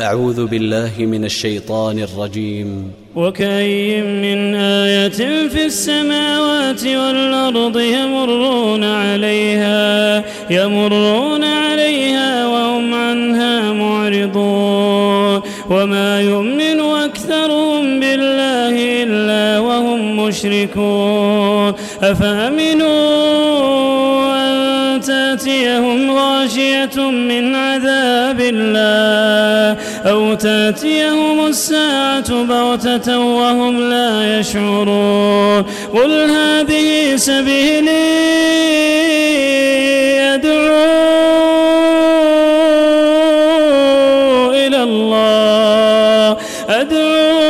أعوذ بالله من الشيطان الرجيم. وكأي من آية في السماوات والأرض يمرون عليها يمرون عليها وهم عنها معرضون. وما يؤمن أكثرهم بالله إلا وهم مشركون. أفأمنوا تاتيهم غاشية من عذاب الله أو تاتيهم الساعة بغتة وهم لا يشعرون. قل هذه سبيلي أدعو إلى الله أدعو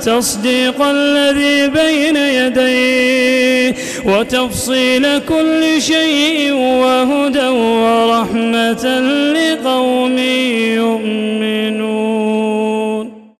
وتصديق الذي بين يديه وتفصيل كل شيء وهدى ورحمة لقوم يؤمنون.